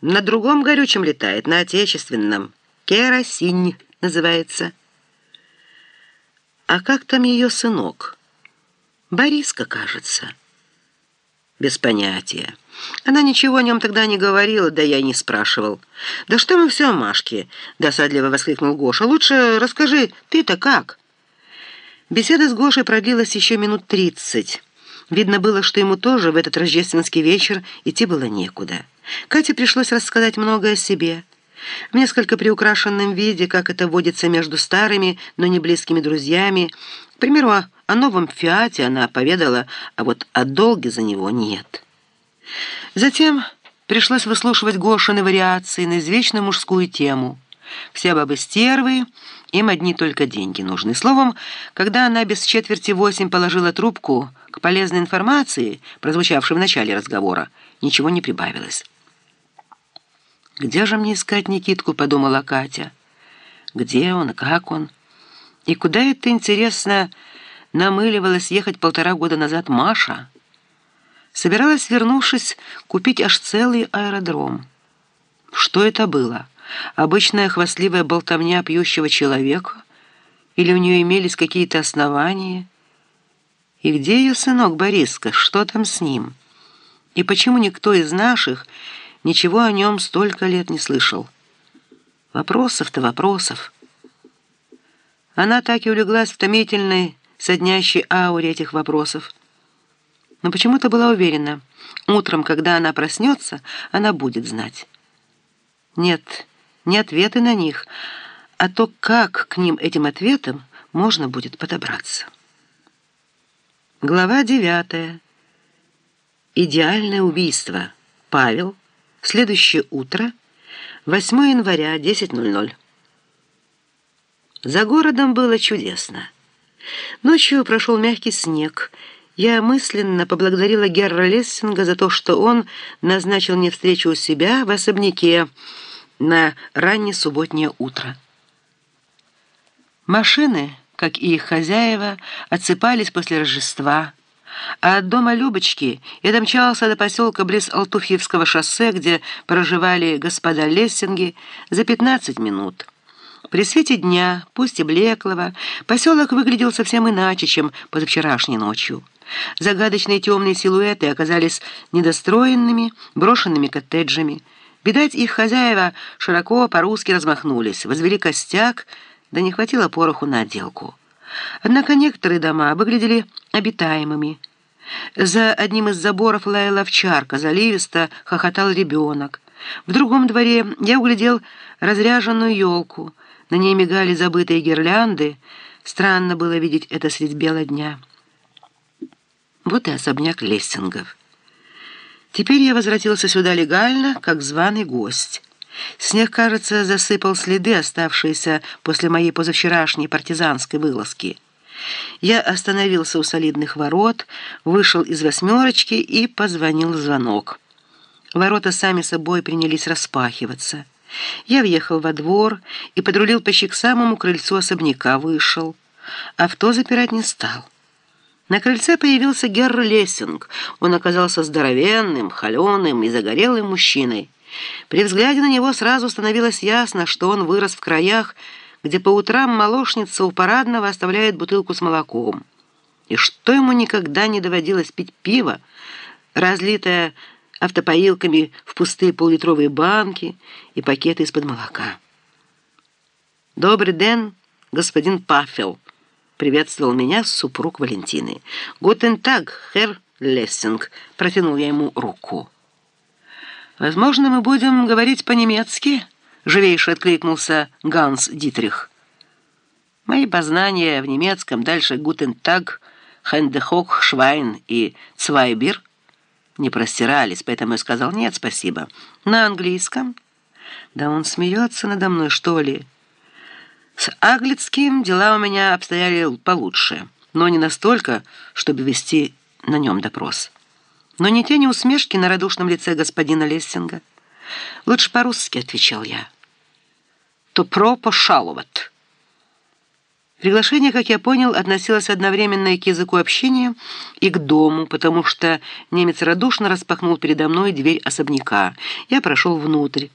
На другом горючем летает, на отечественном. Керосинь называется. А как там ее сынок? Бориска, кажется. Без понятия. Она ничего о нем тогда не говорила, да я и не спрашивал. «Да что мы все о Машке?» — досадливо воскликнул Гоша. «Лучше расскажи, ты-то как?» Беседа с Гошей продлилась еще минут тридцать. Видно было, что ему тоже в этот рождественский вечер идти было некуда. Кате пришлось рассказать многое о себе. В несколько приукрашенном виде, как это водится между старыми, но не близкими друзьями. К примеру, о новом «Фиате» она поведала, а вот о долге за него нет. Затем пришлось выслушивать Гошины вариации на извечную мужскую тему. Все бабы стервы, им одни только деньги нужны. Словом, когда она без четверти восемь положила трубку к полезной информации, прозвучавшей в начале разговора, ничего не прибавилось. «Где же мне искать Никитку?» — подумала Катя. «Где он? Как он? И куда это, интересно, намыливалась ехать полтора года назад Маша?» Собиралась, вернувшись, купить аж целый аэродром. Что это было? Обычная хвастливая болтовня пьющего человека? Или у нее имелись какие-то основания? И где ее сынок Бориска? Что там с ним? И почему никто из наших ничего о нем столько лет не слышал? Вопросов-то вопросов. Она так и улеглась в томительной, соднящей ауре этих вопросов но почему-то была уверена, утром, когда она проснется, она будет знать. Нет, не ответы на них, а то, как к ним этим ответам можно будет подобраться. Глава девятая. Идеальное убийство. Павел. Следующее утро. 8 января, 10.00. За городом было чудесно. Ночью прошел мягкий снег, я мысленно поблагодарила Герра Лессинга за то, что он назначил мне встречу у себя в особняке на раннее субботнее утро. Машины, как и их хозяева, отсыпались после Рождества, а от дома Любочки я домчался до поселка близ Алтуфьевского шоссе, где проживали господа Лессинги, за 15 минут. При свете дня, пусть и блеклого, поселок выглядел совсем иначе, чем позавчерашней ночью. Загадочные темные силуэты оказались недостроенными, брошенными коттеджами. Видать, их хозяева широко по-русски размахнулись, возвели костяк, да не хватило пороху на отделку. Однако некоторые дома выглядели обитаемыми. За одним из заборов лаяла овчарка, заливисто хохотал ребенок. В другом дворе я углядел разряженную елку. На ней мигали забытые гирлянды. Странно было видеть это средь бела дня. Вот и особняк Лессингов. Теперь я возвратился сюда легально, как званый гость. Снег, кажется, засыпал следы, оставшиеся после моей позавчерашней партизанской вылазки. Я остановился у солидных ворот, вышел из восьмерочки и позвонил звонок. Ворота сами собой принялись распахиваться. Я въехал во двор и подрулил почти к самому крыльцу особняка, вышел. Авто запирать не стал. На крыльце появился Герр Лессинг. Он оказался здоровенным, холеным и загорелым мужчиной. При взгляде на него сразу становилось ясно, что он вырос в краях, где по утрам молочница у парадного оставляет бутылку с молоком. И что ему никогда не доводилось пить пиво, разлитое автопоилками в пустые поллитровые банки и пакеты из-под молока. «Добрый день, господин Пафел», приветствовал меня супруг Валентины. «Guten Tag, Herr Лессинг», — протянул я ему руку. «Возможно, мы будем говорить по-немецки?» — живейше откликнулся Ганс Дитрих. Мои познания в немецком дальше «Guten Tag», «Хендехок», «Швайн» и «Цвайбир» не простирались, поэтому я сказал «нет, спасибо». «На английском?» «Да он смеется надо мной, что ли?» С Аглицким дела у меня обстояли получше, но не настолько, чтобы вести на нем допрос. Но ни тени усмешки на радушном лице господина Лессинга. Лучше по-русски, отвечал я. То про пошаловать. Приглашение, как я понял, относилось одновременно и к языку общения, и к дому, потому что немец радушно распахнул передо мной дверь особняка. Я прошел внутрь.